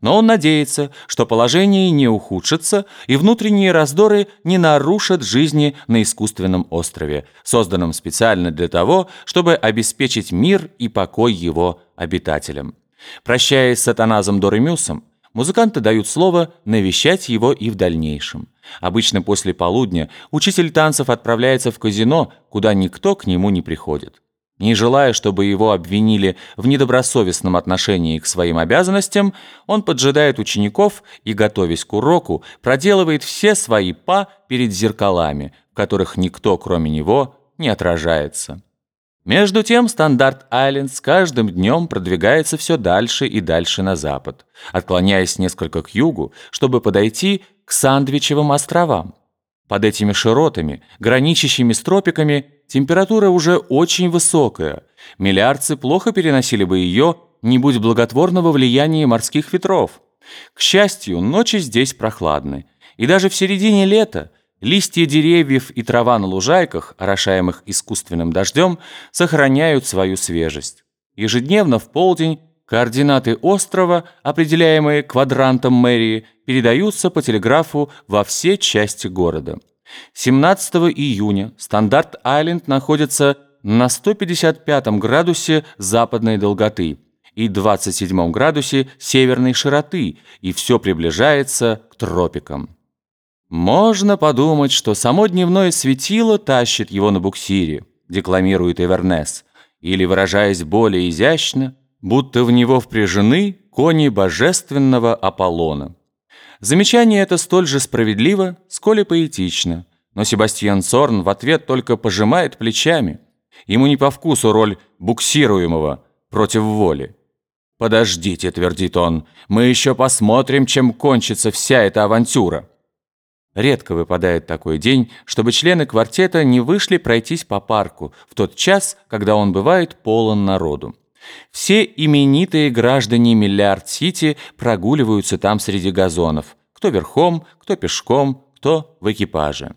Но он надеется, что положение не ухудшится и внутренние раздоры не нарушат жизни на искусственном острове, созданном специально для того, чтобы обеспечить мир и покой его обитателям. Прощаясь с Атаназом Доремюсом, музыканты дают слово навещать его и в дальнейшем. Обычно после полудня учитель танцев отправляется в казино, куда никто к нему не приходит. Не желая, чтобы его обвинили в недобросовестном отношении к своим обязанностям, он поджидает учеников и, готовясь к уроку, проделывает все свои па перед зеркалами, в которых никто, кроме него, не отражается. Между тем Стандарт-Айленд с каждым днем продвигается все дальше и дальше на запад, отклоняясь несколько к югу, чтобы подойти к Сандвичевым островам. Под этими широтами, граничащими с тропиками, температура уже очень высокая. Миллиардцы плохо переносили бы ее, не будь благотворного влияния морских ветров. К счастью, ночи здесь прохладны. И даже в середине лета листья деревьев и трава на лужайках, орошаемых искусственным дождем, сохраняют свою свежесть. Ежедневно в полдень Координаты острова, определяемые квадрантом мэрии, передаются по телеграфу во все части города. 17 июня Стандарт-Айленд находится на 155 градусе западной долготы и 27 градусе северной широты, и все приближается к тропикам. Можно подумать, что само дневное светило тащит его на буксире, декламирует Эвернес, или, выражаясь более изящно, будто в него впряжены кони божественного Аполлона. Замечание это столь же справедливо, сколь и поэтично, но Себастьян Цорн в ответ только пожимает плечами. Ему не по вкусу роль буксируемого против воли. «Подождите», — твердит он, — «мы еще посмотрим, чем кончится вся эта авантюра». Редко выпадает такой день, чтобы члены квартета не вышли пройтись по парку в тот час, когда он бывает полон народу. Все именитые граждане Миллиард-Сити прогуливаются там среди газонов. Кто верхом, кто пешком, кто в экипаже.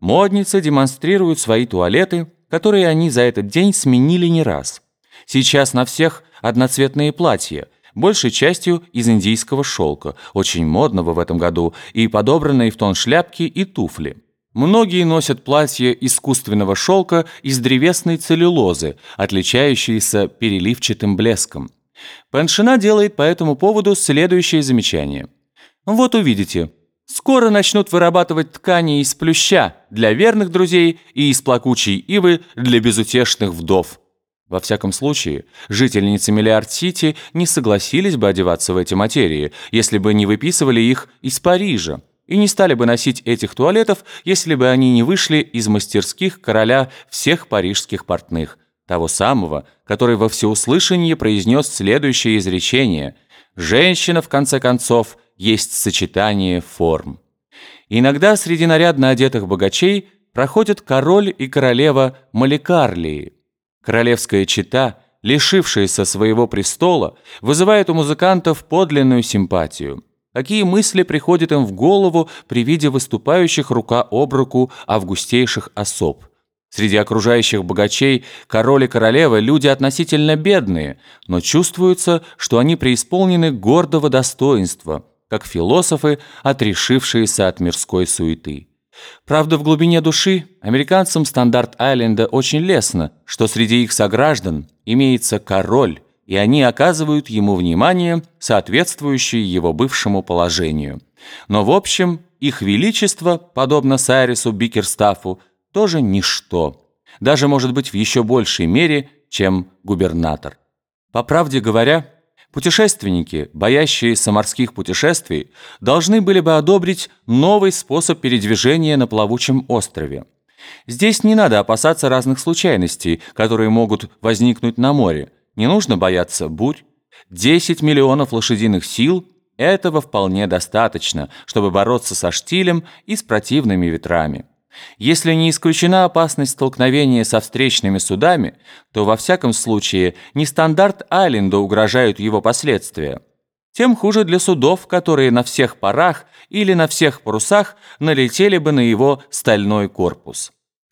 Модницы демонстрируют свои туалеты, которые они за этот день сменили не раз. Сейчас на всех одноцветные платья, большей частью из индийского шелка, очень модного в этом году, и подобранные в тон шляпки и туфли. Многие носят платья искусственного шелка из древесной целлюлозы, отличающиеся переливчатым блеском. Паншина делает по этому поводу следующее замечание. Вот увидите. Скоро начнут вырабатывать ткани из плюща для верных друзей и из плакучей ивы для безутешных вдов. Во всяком случае, жительницы Миллиард-Сити не согласились бы одеваться в эти материи, если бы не выписывали их из Парижа и не стали бы носить этих туалетов, если бы они не вышли из мастерских короля всех парижских портных, того самого, который во всеуслышание произнес следующее изречение «Женщина, в конце концов, есть сочетание форм». Иногда среди нарядно одетых богачей проходят король и королева Маликарлии. Королевская чета, лишившаяся своего престола, вызывает у музыкантов подлинную симпатию – Какие мысли приходят им в голову при виде выступающих рука об руку августейших особ? Среди окружающих богачей король и королева люди относительно бедные, но чувствуется, что они преисполнены гордого достоинства, как философы, отрешившиеся от мирской суеты. Правда, в глубине души американцам Стандарт-Айленда очень лестно, что среди их сограждан имеется король, и они оказывают ему внимание, соответствующее его бывшему положению. Но в общем, их величество, подобно Сайрису Бикерстафу, тоже ничто. Даже, может быть, в еще большей мере, чем губернатор. По правде говоря, путешественники, боящиеся морских путешествий, должны были бы одобрить новый способ передвижения на плавучем острове. Здесь не надо опасаться разных случайностей, которые могут возникнуть на море, не нужно бояться бурь. 10 миллионов лошадиных сил – этого вполне достаточно, чтобы бороться со штилем и с противными ветрами. Если не исключена опасность столкновения со встречными судами, то во всяком случае не стандарт Айленда угрожают его последствия. Тем хуже для судов, которые на всех парах или на всех парусах налетели бы на его стальной корпус.